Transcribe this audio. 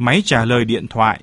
Máy trả lời điện thoại.